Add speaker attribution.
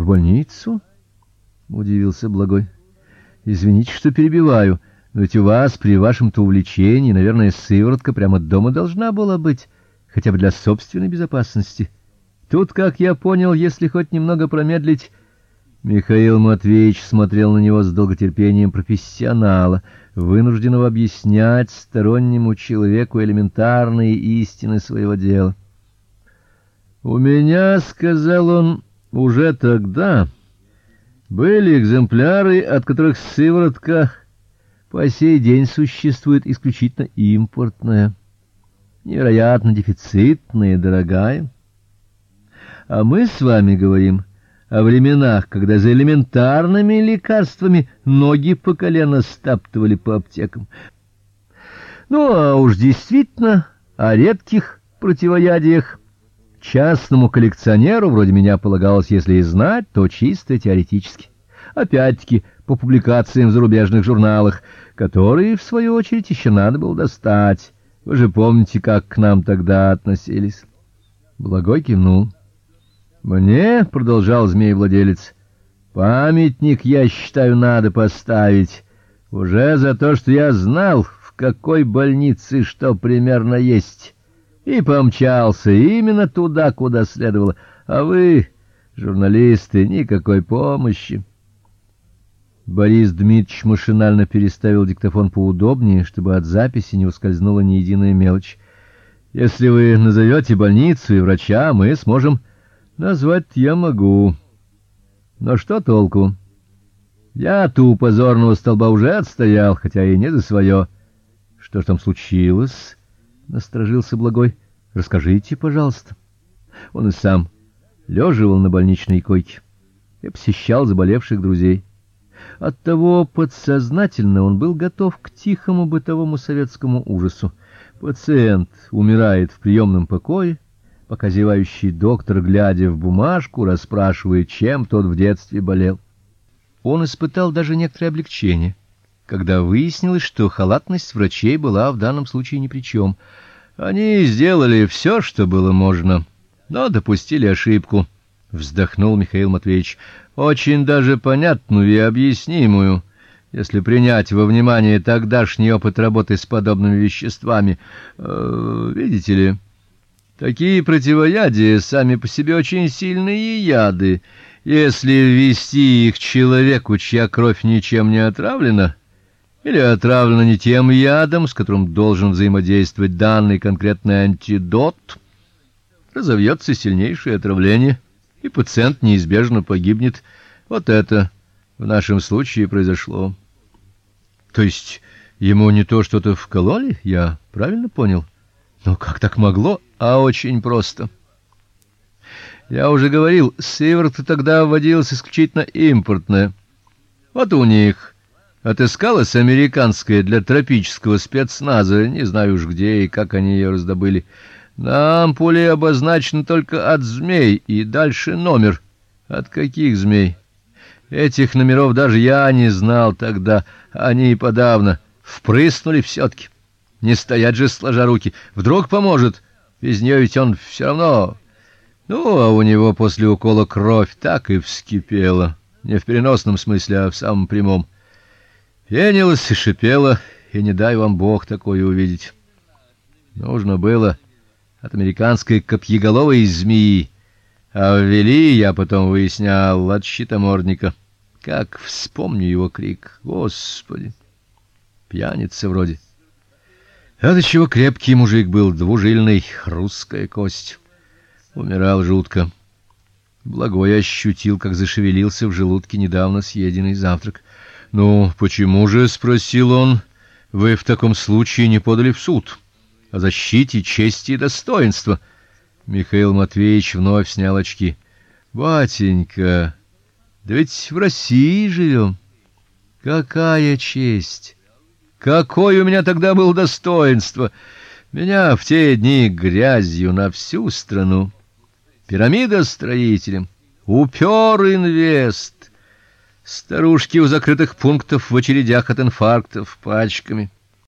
Speaker 1: В больницу? удивился Благой. Извините, что перебиваю, но ведь у вас при вашем-то увлечении, наверное, сыворотка прямо дома должна была быть, хотя бы для собственной безопасности. Тут, как я понял, если хоть немного промедлить, Михаил Матвеевич смотрел на него с долготерпением профессионала, вынужденного объяснять стороннему человеку элементарные истины своего дела. У меня, сказал он, уже тогда были экземпляры, от которых сыворотка по сей день существует исключительно импортная, невероятно дефицитная и дорогая. А мы с вами говорим о временах, когда за элементарными лекарствами ноги по колено стаптывали по аптекам. Ну, а уж действительно о редких противоядиях Частному коллекционеру вроде меня полагалось, если и знать, то чисто теоретически. Опять-таки по публикациям в зарубежных журналах, которые в свою очередь еще надо было достать. Вы же помните, как к нам тогда относились. Благой кивнул. Мне, продолжал змей-владелец, памятник, я считаю, надо поставить уже за то, что я знал, в какой больнице что примерно есть и помчался именно туда, куда следовало. А вы, журналисты, никакой помощи. Борис Дмитриевич машинально переставил диктофон поудобнее, чтобы от записи не ускользнула ни единая мелочь. Если вы назовете больницу и врача, мы сможем назвать я могу. Но что толку? Я ту позорного столба уже отстоял, хотя и не за свое. Что ж там случилось? Насторожился Благой. Расскажите, пожалуйста. Он и сам леживал на больничной койке и посещал заболевших друзей. Оттого подсознательно он был готов к тихому бытовому советскому ужасу. Пациент умирает в приемном покое, пока зевающий доктор, глядя в бумажку, расспрашивает, чем тот в детстве болел. Он испытал даже некоторое облегчение когда выяснилось, что халатность врачей была в данном случае ни при чем. Они сделали все, что было можно, но допустили ошибку, вздохнул Михаил Матвеевич. Очень даже понятную и объяснимую, если принять во внимание тогдашний опыт работы с подобными веществами. Э, видите ли, такие противоядия сами по себе очень сильные яды. Если ввести их человеку, чья кровь ничем не отравлена, или отравлена не тем ядом, с которым должен взаимодействовать данный конкретный антидот, разовьется сильнейшее отравление, и пациент неизбежно погибнет. Вот это в нашем случае произошло. То есть ему не то что-то вкололи, я правильно понял? Но как так могло? А очень просто. Я уже говорил, сыворотка тогда вводилась исключительно импортная. Вот у них Отыскалась американская для тропического спецназа, не знаю уж где и как они ее раздобыли. На ампуле обозначен только от змей и дальше номер. От каких змей? Этих номеров даже я не знал тогда, они и подавно впрыснули все таки Не стоять же сложа руки. Вдруг поможет. Без нее ведь он все равно. Ну, а у него после укола кровь так и вскипела, не в переносном смысле, а в самом прямом. Пенилась и шипела, и не дай вам Бог такое увидеть. Нужно было от американской копьеголовой змеи, а ввели, я потом выяснял, от щитомордника. Как вспомню его крик. Господи. Пьяница вроде. Это чего крепкий мужик был, двужильный, хрусткая кость. Умирал жутко. Благой ощутил, как зашевелился в желудке недавно съеденный завтрак. Ну, почему же, спросил он, вы в таком случае не подали в суд о защите чести и достоинства? Михаил Матвеевич вновь снял очки. Батенька, да ведь в России живем. Какая честь! Какое у меня тогда было достоинство! Меня в те дни грязью на всю страну. Пирамида строителем, упер инвест, Старушки у закрытых пунктов в очередях от инфарктов пачками.